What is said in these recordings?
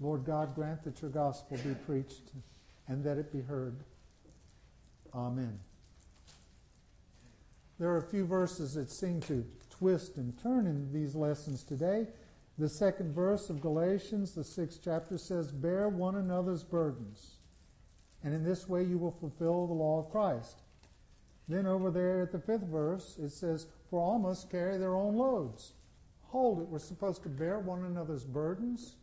Lord God, grant that your gospel be preached and that it be heard. Amen. There are a few verses that seem to twist and turn in these lessons today. The second verse of Galatians, the sixth chapter, says, Bear one another's burdens, and in this way you will fulfill the law of Christ. Then over there at the fifth verse, it says, For all must carry their own loads. Hold it, we're supposed to bear one another's burdens,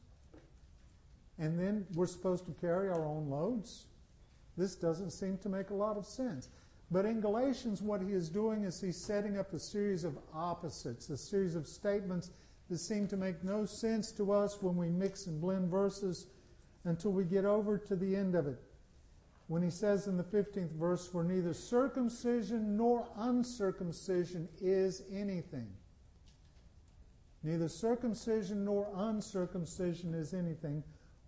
and then we're supposed to carry our own loads. This doesn't seem to make a lot of sense. But in Galatians, what he is doing is he's setting up a series of opposites, a series of statements that seem to make no sense to us when we mix and blend verses until we get over to the end of it. When he says in the 15th verse, For neither circumcision nor uncircumcision is anything. Neither circumcision nor uncircumcision is anything,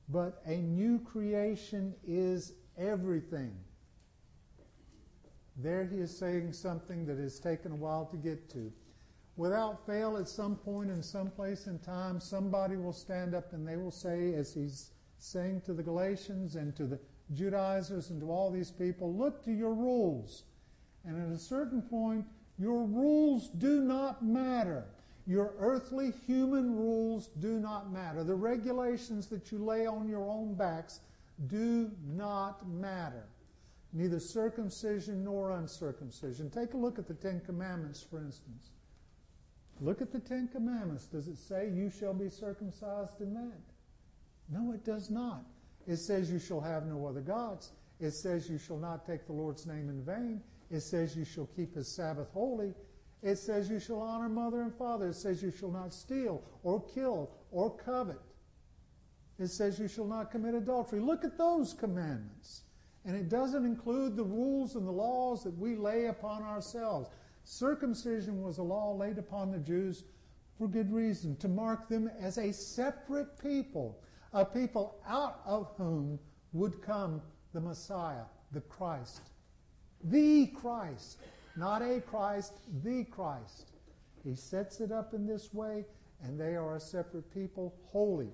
but a new creation is everything. There he is saying something that has taken a while to get to. Without fail, at some point in some place in time, somebody will stand up and they will say, as he's saying to the Galatians and to the Judaizers and to all these people, look to your rules. And at a certain point, your rules do not matter. Your earthly human rules do not matter. The regulations that you lay on your own backs do not matter. Neither circumcision nor uncircumcision. Take a look at the Ten Commandments, for instance. Look at the Ten Commandments. Does it say you shall be circumcised in that? No, it does not. It says you shall have no other gods. It says you shall not take the Lord's name in vain. It says you shall keep his Sabbath holy. It says you shall honor mother and father. It says you shall not steal or kill or covet. It says you shall not commit adultery. Look at those commandments. And it doesn't include the rules and the laws that we lay upon ourselves. Circumcision was a law laid upon the Jews for good reason, to mark them as a separate people, a people out of whom would come the Messiah, the Christ. The Christ, not a Christ, the Christ. He sets it up in this way, and they are a separate people, holy,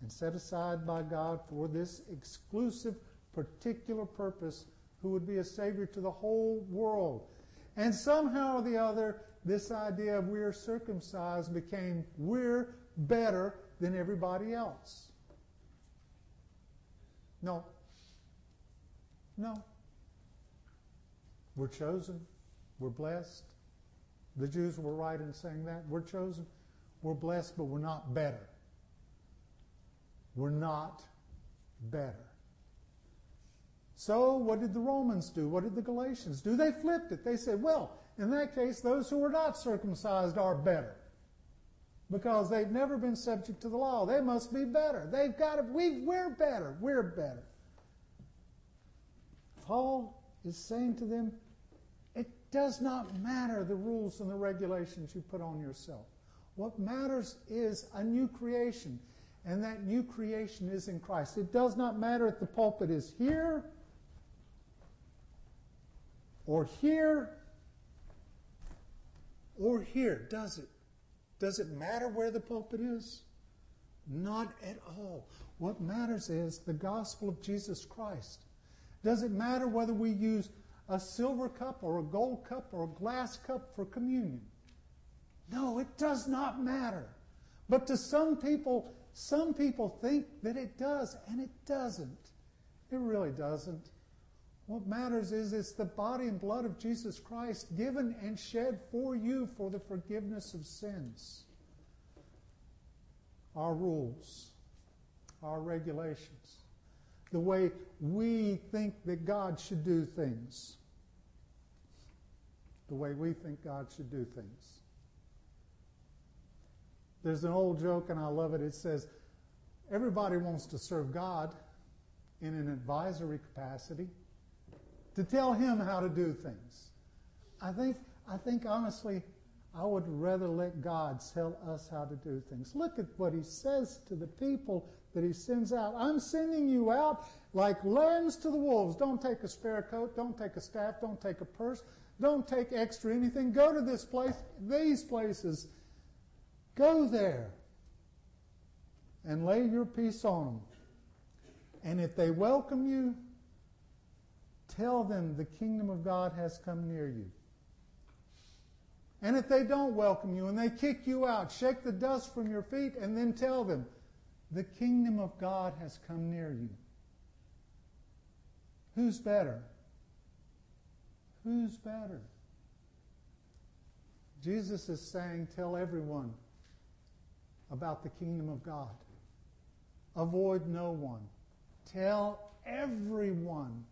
and set aside by God for this exclusive, particular purpose, who would be a Savior to the whole world. And somehow or the other, this idea of we're circumcised became we're better than everybody else. No. No. We're chosen. We're blessed. The Jews were right in saying that. We're chosen. We're blessed, but we're not better. We're not better. So, what did the Romans do? What did the Galatians do? They flipped it. They said, well, in that case, those who are not circumcised are better. Because they've never been subject to the law. They must be better. They've got to, we, we're better. We're better. Paul is saying to them, does not matter the rules and the regulations you put on yourself. What matters is a new creation, and that new creation is in Christ. It does not matter if the pulpit is here or here or here, does it? Does it matter where the pulpit is? Not at all. What matters is the gospel of Jesus Christ. Does it matter whether we use a silver cup or a gold cup or a glass cup for communion? No, it does not matter. But to some people, some people think that it does, and it doesn't. It really doesn't. What matters is it's the body and blood of Jesus Christ given and shed for you for the forgiveness of sins. Our rules, our regulations, the way we think that God should do things, the way we think God should do things. There's an old joke, and I love it. It says, Everybody wants to serve God in an advisory capacity to tell him how to do things. I think, I think honestly, I would rather let God tell us how to do things. Look at what he says to the people that he sends out. I'm sending you out like lambs to the wolves. Don't take a spare coat. Don't take a staff. Don't take a purse. Don't take extra anything. Go to this place, these places. Go there. and lay your peace on them. And if they welcome you, tell them the kingdom of God has come near you. And if they don't welcome you and they kick you out, shake the dust from your feet and then tell them, the kingdom of God has come near you. Who's better? Who's better? Jesus is saying, tell everyone about the kingdom of God. Avoid no one. Tell everyone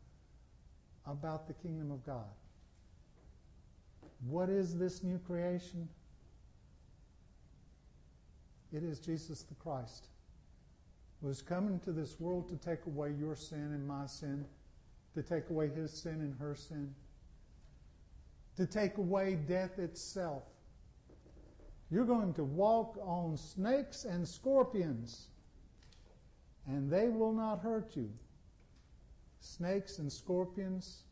about the kingdom of God. What is this new creation? It is Jesus the Christ, who has come into this world to take away your sin and my sin, to take away his sin and her sin, to take away death itself. You're going to walk on snakes and scorpions, and they will not hurt you. Snakes and scorpions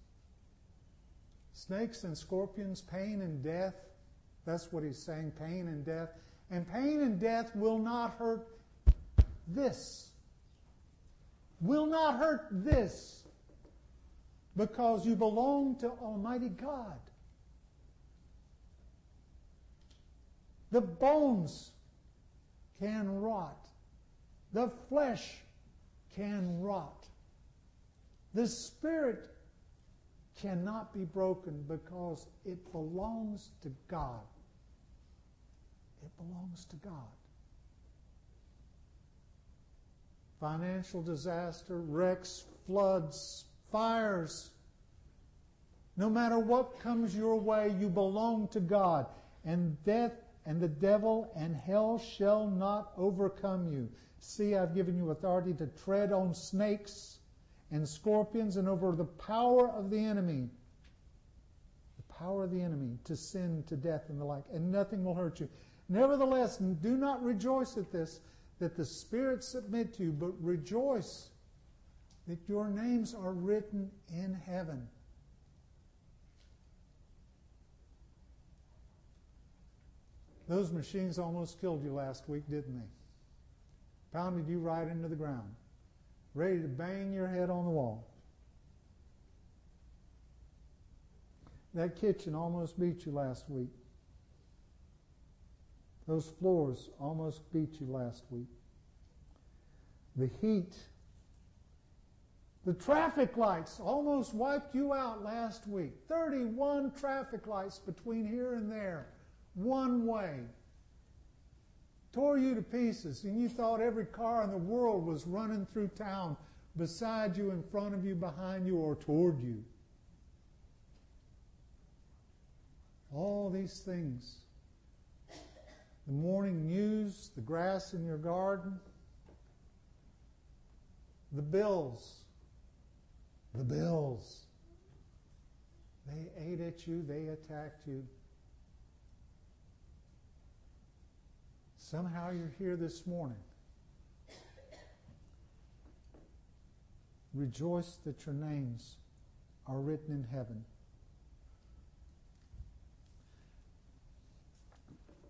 Snakes and scorpions, pain and death. That's what he's saying pain and death. And pain and death will not hurt this. Will not hurt this. Because you belong to Almighty God. The bones can rot. The flesh can rot. The spirit cannot be broken because it belongs to God. It belongs to God. Financial disaster, wrecks, floods, fires. No matter what comes your way, you belong to God. And death and the devil and hell shall not overcome you. See, I've given you authority to tread on snakes and scorpions and over the power of the enemy. The power of the enemy to sin, to death, and the like, and nothing will hurt you. Nevertheless, do not rejoice at this, that the spirits submit to you, but rejoice that your names are written in heaven. Those machines almost killed you last week, didn't they? Pounded you right into the ground ready to bang your head on the wall. That kitchen almost beat you last week. Those floors almost beat you last week. The heat, the traffic lights almost wiped you out last week. 31 traffic lights between here and there, one way tore you to pieces, and you thought every car in the world was running through town beside you, in front of you, behind you, or toward you. All these things. The morning news, the grass in your garden, the bills, the bills. They ate at you, they attacked you. Somehow you're here this morning. Rejoice that your names are written in heaven.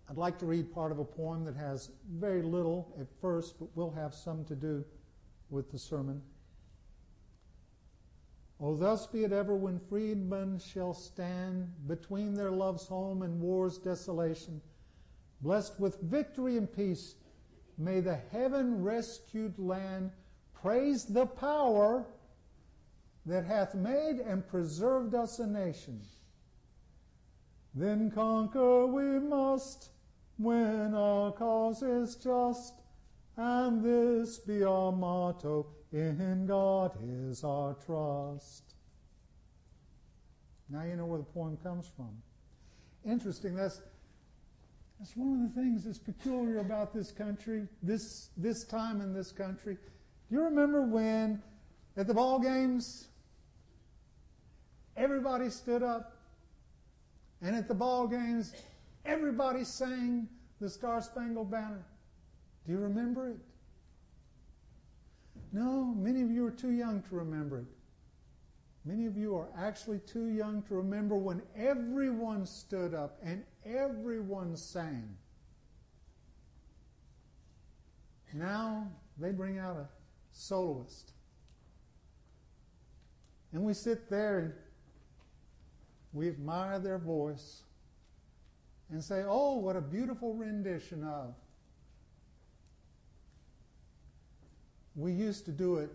I'd like to read part of a poem that has very little at first, but will have some to do with the sermon. Oh, thus be it ever when freedmen shall stand between their love's home and war's desolation blessed with victory and peace. May the heaven rescued land praise the power that hath made and preserved us a nation. Then conquer we must when our cause is just, and this be our motto in God is our trust. Now you know where the poem comes from. Interesting, that's that's one of the things that's peculiar about this country, this, this time in this country. Do you remember when at the ball games everybody stood up and at the ball games everybody sang the Star Spangled Banner? Do you remember it? No, many of you are too young to remember it. Many of you are actually too young to remember when everyone stood up and everyone sang. Now they bring out a soloist. And we sit there and we admire their voice and say, Oh, what a beautiful rendition of. We used to do it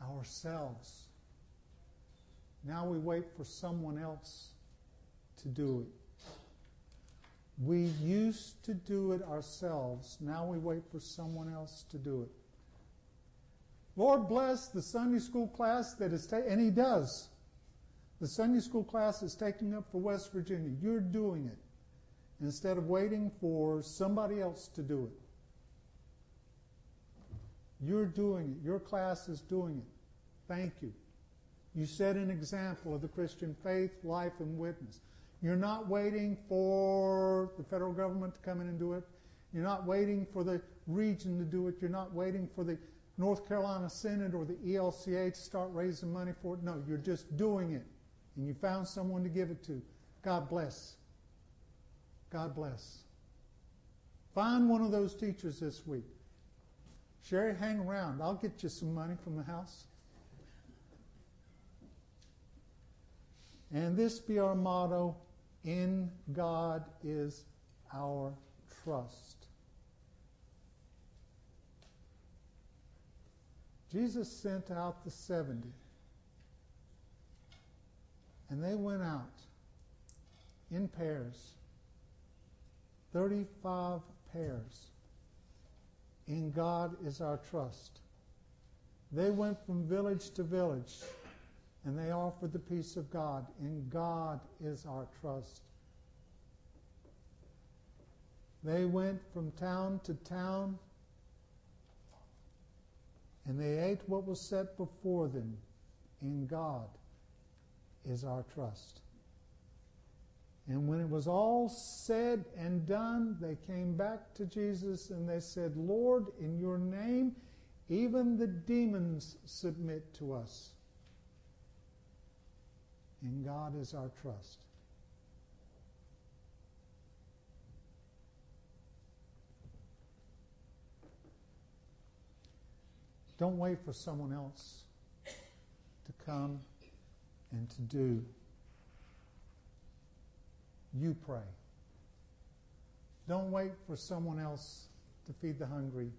ourselves. Now we wait for someone else to do it. We used to do it ourselves. Now we wait for someone else to do it. Lord bless the Sunday school class that is taking, and He does. The Sunday school class is taking up for West Virginia. You're doing it instead of waiting for somebody else to do it. You're doing it. Your class is doing it. Thank you. You set an example of the Christian faith, life, and witness. You're not waiting for the federal government to come in and do it. You're not waiting for the region to do it. You're not waiting for the North Carolina Senate or the ELCA to start raising money for it. No, you're just doing it. And you found someone to give it to. God bless. God bless. Find one of those teachers this week. Sherry, hang around. I'll get you some money from the house. And this be our motto in God is our trust. Jesus sent out the 70. And they went out in pairs, 35 pairs. In God is our trust. They went from village to village and they offered the peace of God. In God is our trust. They went from town to town and they ate what was set before them. In God is our trust. And when it was all said and done, they came back to Jesus and they said, Lord, in your name, even the demons submit to us. In God is our trust. Don't wait for someone else to come and to do. You pray. Don't wait for someone else to feed the hungry.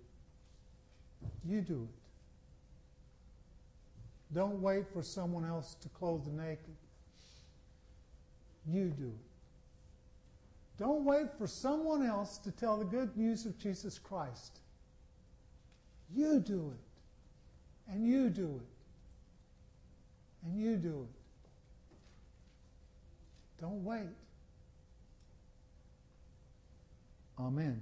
You do it. Don't wait for someone else to clothe the naked. You do it. Don't wait for someone else to tell the good news of Jesus Christ. You do it. And you do it. And you do it. Don't wait. Amen.